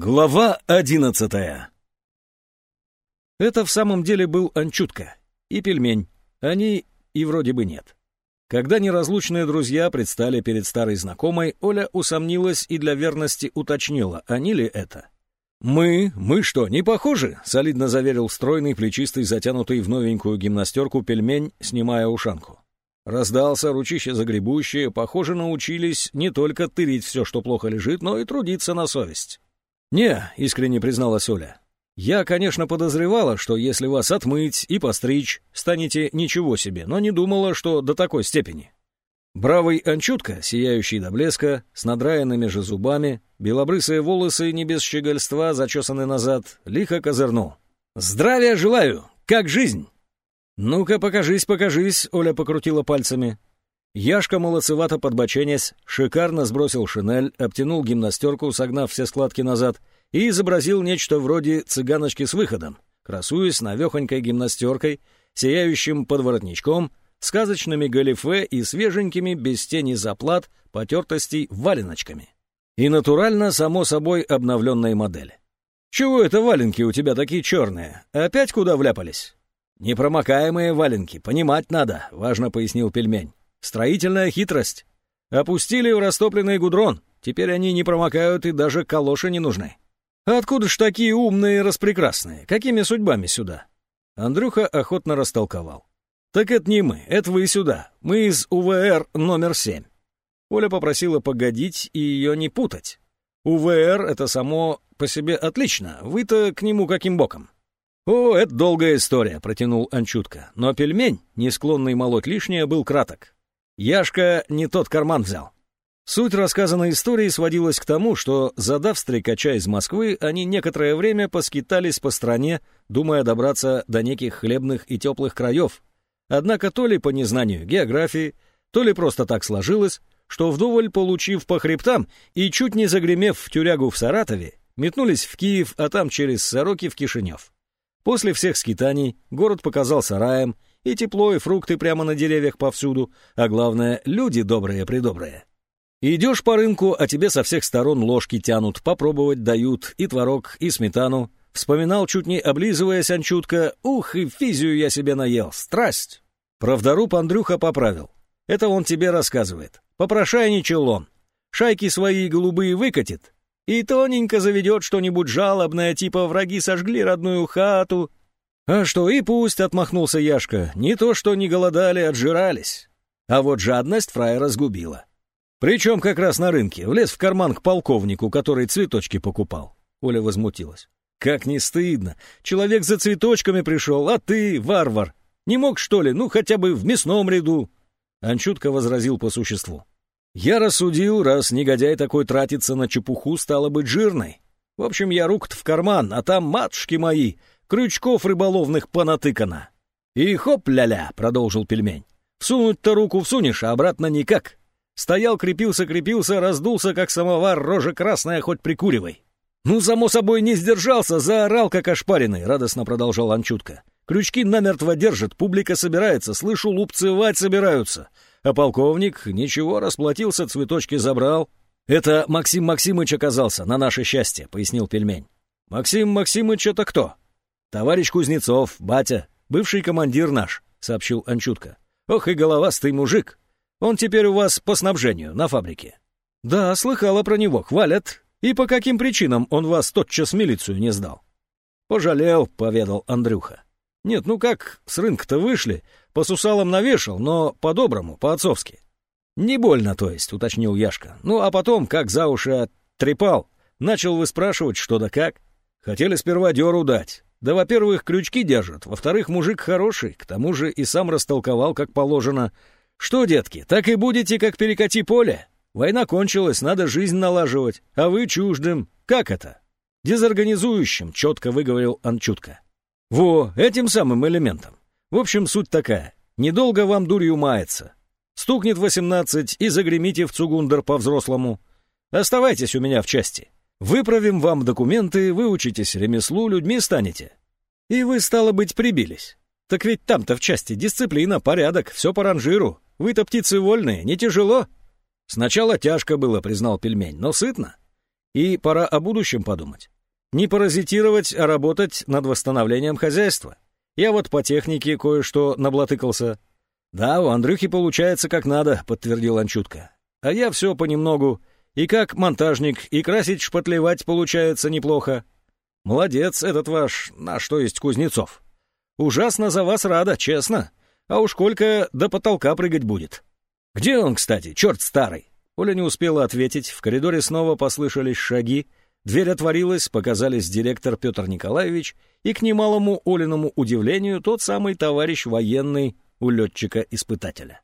Глава одиннадцатая Это в самом деле был Анчутка и пельмень. Они и вроде бы нет. Когда неразлучные друзья предстали перед старой знакомой, Оля усомнилась и для верности уточнила, они ли это. «Мы? Мы что, не похожи?» — солидно заверил стройный, плечистый, затянутый в новенькую гимнастерку пельмень, снимая ушанку. Раздался ручище загребущее, похоже, научились не только тырить все, что плохо лежит, но и трудиться на совесть. «Не», — искренне призналась Оля. «Я, конечно, подозревала, что если вас отмыть и постричь, станете ничего себе, но не думала, что до такой степени». Бравый Анчутка, сияющий до блеска, с надраенными же зубами, белобрысые волосы не без щегольства, зачесаны назад, лихо козырнул. «Здравия желаю! Как жизнь?» «Ну-ка, покажись, покажись», — Оля покрутила пальцами. Яшка молодцевато подбоченясь, шикарно сбросил шинель, обтянул гимнастерку, согнав все складки назад, и изобразил нечто вроде цыганочки с выходом, красуясь навехонькой гимнастеркой, сияющим подворотничком, сказочными галифе и свеженькими, без тени заплат, потертостей валеночками. И натурально, само собой, обновленная модель. «Чего это валенки у тебя такие черные? Опять куда вляпались?» «Непромокаемые валенки, понимать надо», — важно пояснил пельмень. Строительная хитрость. Опустили в растопленный гудрон. Теперь они не промокают и даже калоши не нужны. Откуда ж такие умные и распрекрасные? Какими судьбами сюда? Андрюха охотно растолковал. Так это не мы, это вы сюда. Мы из УВР номер семь. Оля попросила погодить и ее не путать. УВР — это само по себе отлично, вы-то к нему каким боком? «О, это долгая история», — протянул Анчутка. Но пельмень, не склонный молоть лишнее, был краток. Яшка не тот карман взял. Суть рассказанной истории сводилась к тому, что, задав стрекача из Москвы, они некоторое время поскитались по стране, думая добраться до неких хлебных и теплых краев. Однако то ли по незнанию географии, то ли просто так сложилось, что вдоволь получив по хребтам и чуть не загремев в тюрягу в Саратове, метнулись в Киев, а там через Сороки в Кишинев. После всех скитаний город показался раем, и тепло, и фрукты прямо на деревьях повсюду, а главное, люди добрые-предобрые. Идешь по рынку, а тебе со всех сторон ложки тянут, попробовать дают и творог, и сметану. Вспоминал, чуть не облизываясь Анчутка, ух, и физию я себе наел, страсть. Правдоруб Андрюха поправил. Это он тебе рассказывает. Попрошайничал он. Шайки свои голубые выкатит, и тоненько заведет что-нибудь жалобное, типа враги сожгли родную хату, «А что, и пусть», — отмахнулся Яшка, — «не то что не голодали, отжирались». А вот жадность фрая разгубила. Причем как раз на рынке, влез в карман к полковнику, который цветочки покупал. Оля возмутилась. «Как не стыдно! Человек за цветочками пришел, а ты, варвар! Не мог, что ли, ну хотя бы в мясном ряду?» Анчутка возразил по существу. «Я рассудил, раз негодяй такой тратится на чепуху, стало быть жирной. В общем, я рук в карман, а там, матушки мои, крючков рыболовных понатыкано. И хоп-ля-ля, продолжил пельмень. Всунуть-то руку всунешь, а обратно никак. Стоял, крепился-крепился, раздулся, как самовар, рожа красная, хоть прикуривай. «Ну, само собой, не сдержался, заорал, как ошпаренный», — радостно продолжал Анчутка. «Крючки намертво держат, публика собирается, слышу, лупцевать собираются. А полковник, ничего, расплатился, цветочки забрал». «Это Максим Максимыч оказался, на наше счастье», — пояснил пельмень. «Максим Максимыч это кто?» «Товарищ Кузнецов, батя, бывший командир наш», — сообщил Анчутка. «Ох и головастый мужик. Он теперь у вас по снабжению на фабрике». «Да, слыхала про него, хвалят. И по каким причинам он вас тотчас милицию не сдал?» «Пожалел», — поведал Андрюха. «Нет, ну как, с рынка-то вышли, по сусалам навешал, но по-доброму, по-отцовски». «Не больно, то есть», — уточнил Яшка. «Ну, а потом, как за уши оттрепал, начал выспрашивать, что да как. Хотели сперва дёру дать, да, во-первых, крючки держат, во-вторых, мужик хороший, к тому же и сам растолковал, как положено. Что, детки, так и будете, как перекати поле? Война кончилась, надо жизнь налаживать, а вы чуждым. Как это? Дезорганизующим, четко выговорил Анчутка. Во, этим самым элементом. В общем, суть такая. Недолго вам дурью мается. Стукнет восемнадцать и загремите в Цугундер по-взрослому. Оставайтесь у меня в части. Выправим вам документы, выучитесь ремеслу, людьми станете. И вы, стало быть, прибились. Так ведь там-то в части дисциплина, порядок, все по ранжиру. Вы-то птицы вольные, не тяжело. Сначала тяжко было, признал пельмень, но сытно. И пора о будущем подумать. Не паразитировать, а работать над восстановлением хозяйства. Я вот по технике кое-что наблатыкался. Да, у Андрюхи получается как надо, подтвердил Анчутка. А я все понемногу. И как монтажник, и красить, шпатлевать получается неплохо. Молодец этот ваш, на что есть Кузнецов. Ужасно за вас рада, честно. А уж Колька до потолка прыгать будет. Где он, кстати, черт старый? Оля не успела ответить, в коридоре снова послышались шаги, дверь отворилась, показались директор Петр Николаевич и, к немалому Олиному удивлению, тот самый товарищ военный у летчика-испытателя.